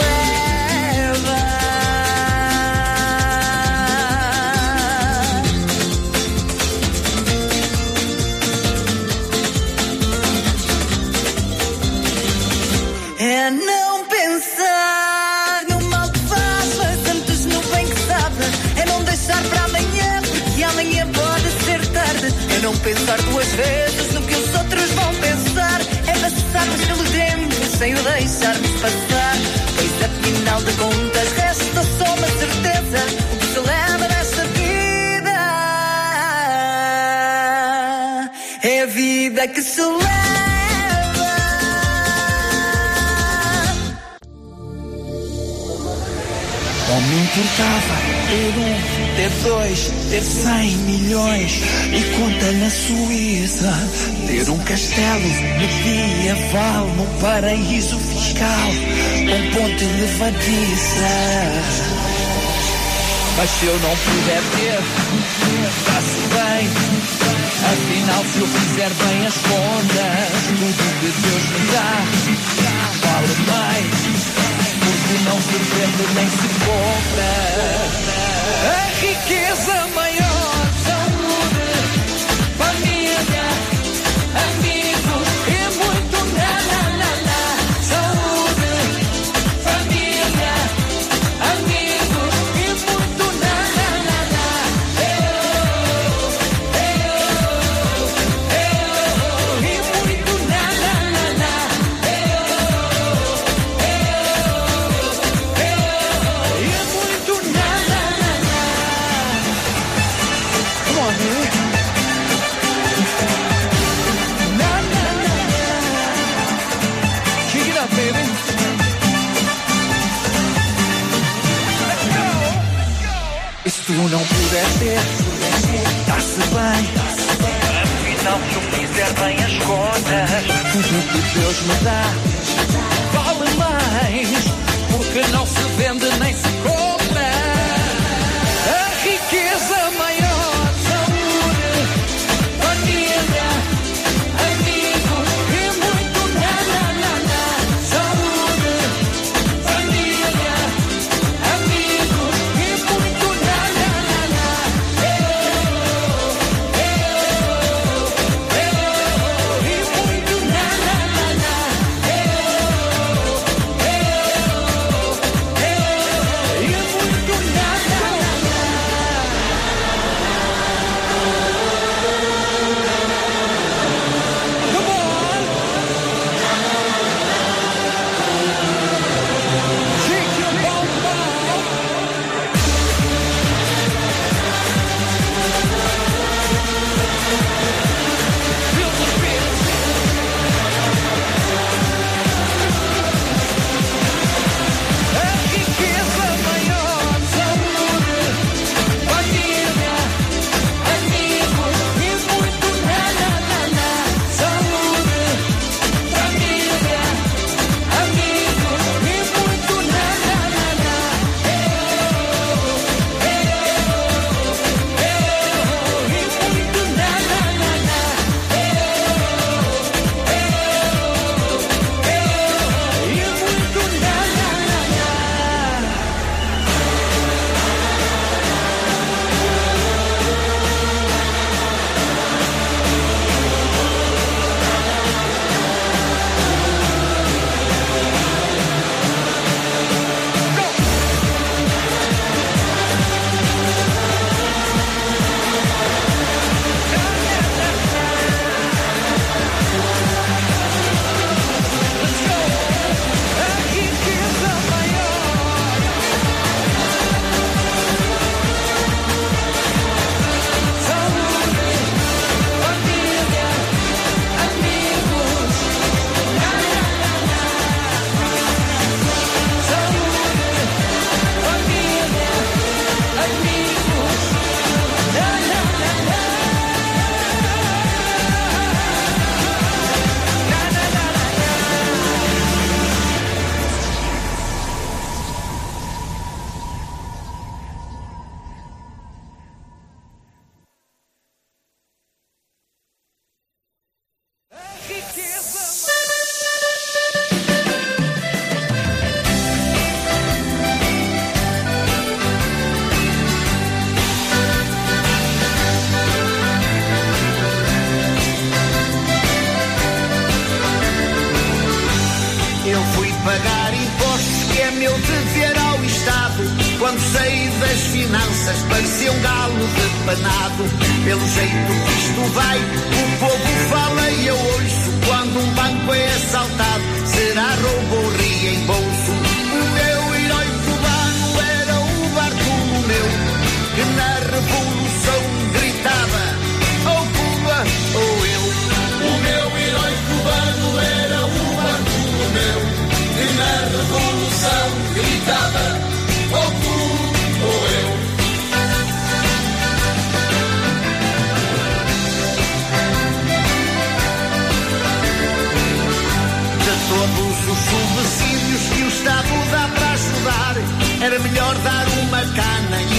S10: É não pensar no mal deixarmos passar. Pois afinal de contas resta só uma certeza. O que se leva nesta vida é a vida que se leva.
S5: Não me importava ter um, ter dois, ter cem milhões e conta na Suíça. Ter um castelo medieval num paraíso fiscal com ponte levadiça. Mas se eu não puder ter, está-se bem. Afinal, se eu fizer bem as contas, tudo que Deus me dá vale mais. Porque não se vende nem se compra. Riqueza maior, se eu fizer bem as contas, tudo que Deus me dá vale mais. Porque não se vende nem se Eu
S7: fui pagar impostos, que é meu dever ao Estado. Quando saí das finanças, parecia um galo depanado. Pelo jeito que isto vai,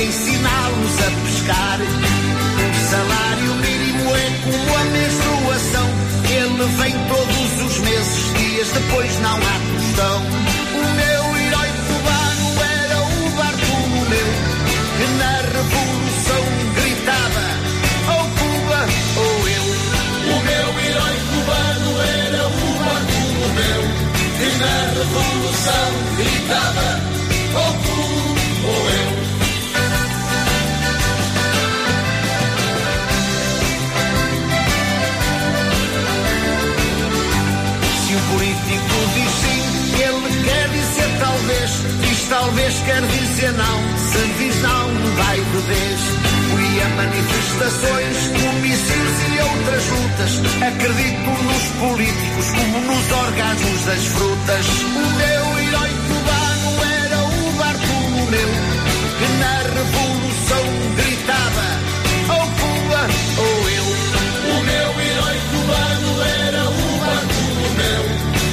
S7: ensiná-los a pescar. O salário mínimo é como a menstruação. Ele vem todos os meses, dias depois não há tostão. O meu herói cubano era o Bartolomeu, que na revolução gritava: ou oh Cuba ou oh eu.
S9: O meu herói cubano era o Bartolomeu, que na revolução
S7: Talvez quer dizer não, se diz não, vai de vez. Fui a manifestações, comícios e outras lutas. Acredito nos políticos como nos orgasmos das frutas. O meu herói cubano era o Bartolomeu, que na revolução gritava: ou Cuba ou eu.
S9: O meu herói cubano era o Bartolomeu,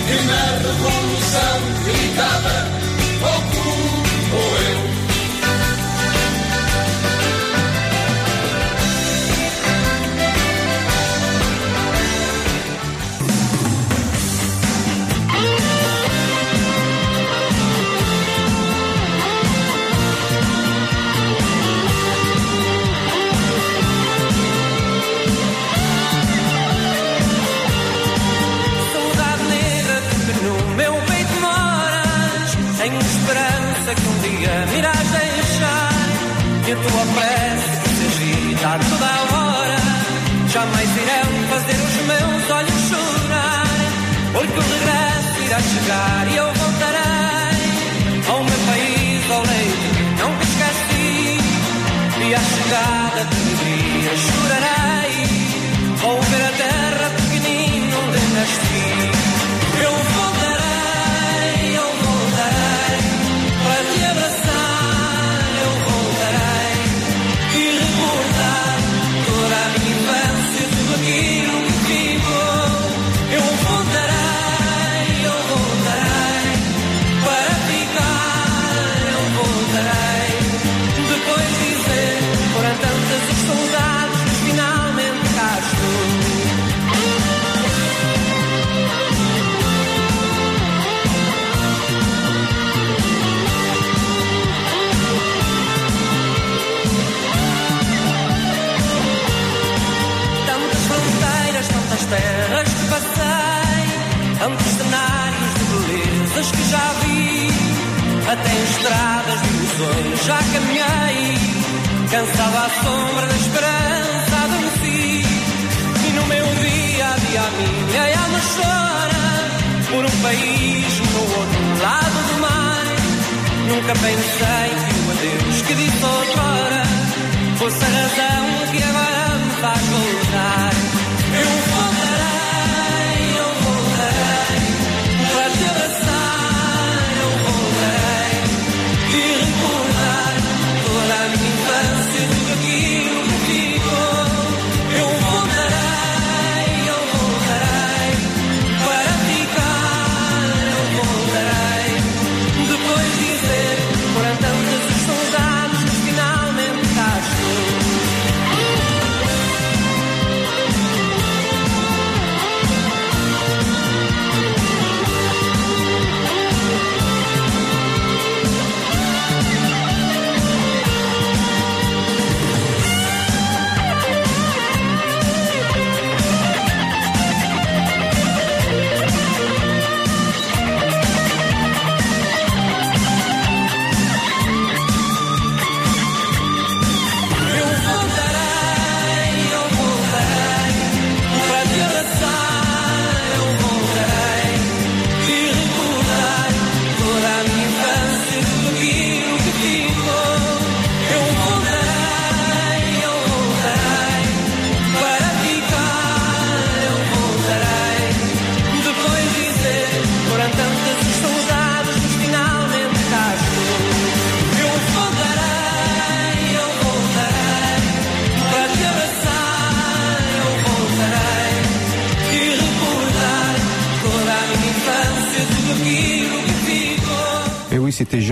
S9: que na revolução gritava.
S8: chegar e eu voltarei ao meu país, ao leito, não me esqueci. E à chegada de um
S2: dia chorarei.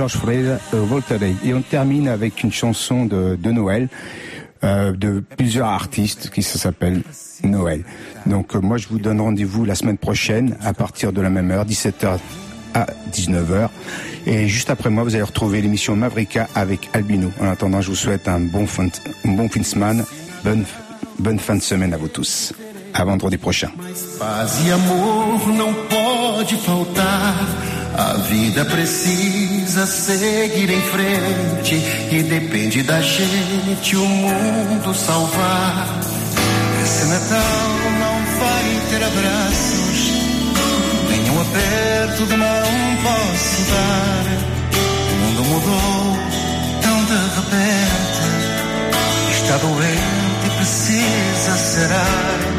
S2: Georges Freire, euh, Voltaire. Et on termine avec une chanson de, Noël, euh, de plusieurs artistes qui s'appelle Noël. Donc euh, moi, je vous donne rendez-vous la semaine prochaine à partir de la même heure, 17h à 19h. Et juste après moi, vous allez retrouver l'émission Mavrika avec Albino. En attendant, je vous souhaite un bon fin de, semaine, bonne, fin de semaine à vous tous. À vendredi prochain.
S9: E seguir em frente e depende da gente o mundo salvar. Esse Natal não vai ter abraços, nenhum aperto de mão posso dar. O mundo mudou tão de repente, está doente e precisa sarar.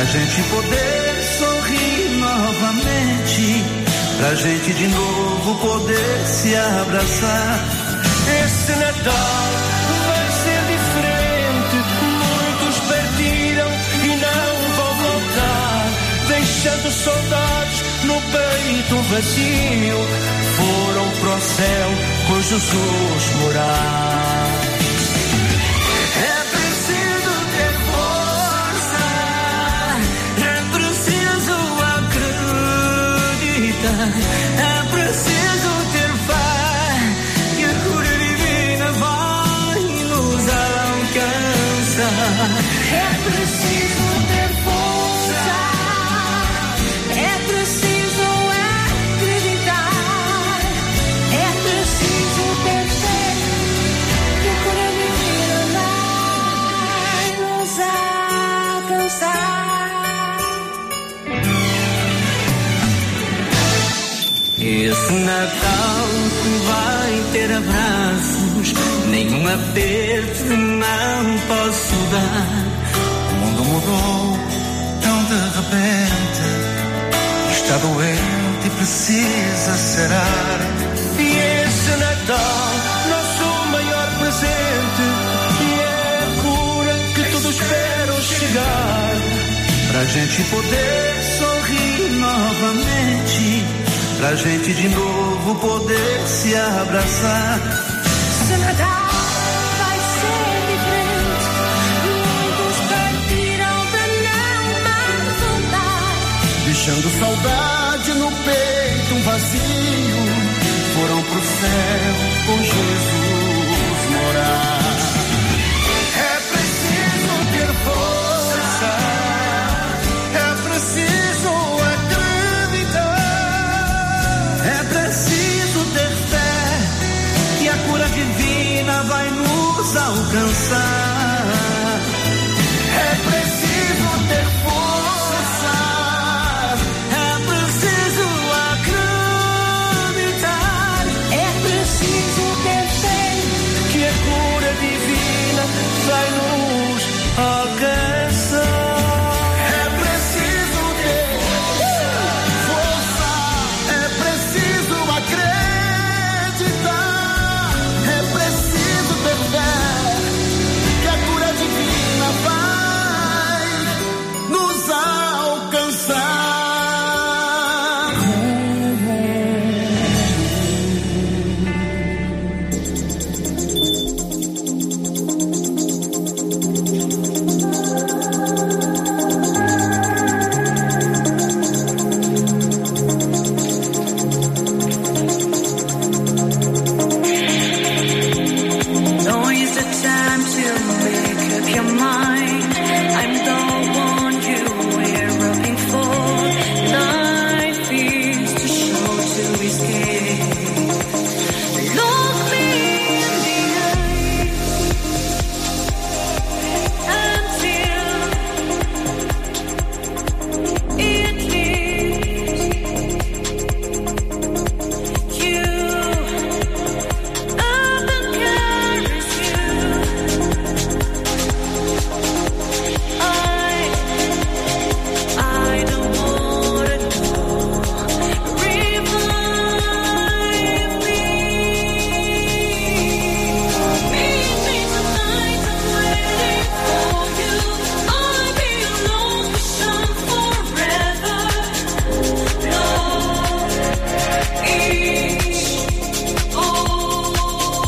S9: Pra gente poder sorrir novamente, pra gente de novo poder se abraçar. Esse Natal vai ser diferente. Muitos partiram e não vão voltar, deixando saudades no peito vazio. Foram pro céu com Jesus morar. Ter abraços, nenhum aperto mão posso dar. O mundo mudou tão de repente, está doente e precisa sarar. E esse Natal, nosso maior presente, e é a cura que todos esperam chegar. Pra gente poder sorrir novamente, pra gente de novo poder se abraçar.
S7: Esse Natal vai ser diferente. Muitos partiram pra não mais voltar.
S9: Deixando saudade no peito, um vazio. Foram pro céu com Jesus alcançar.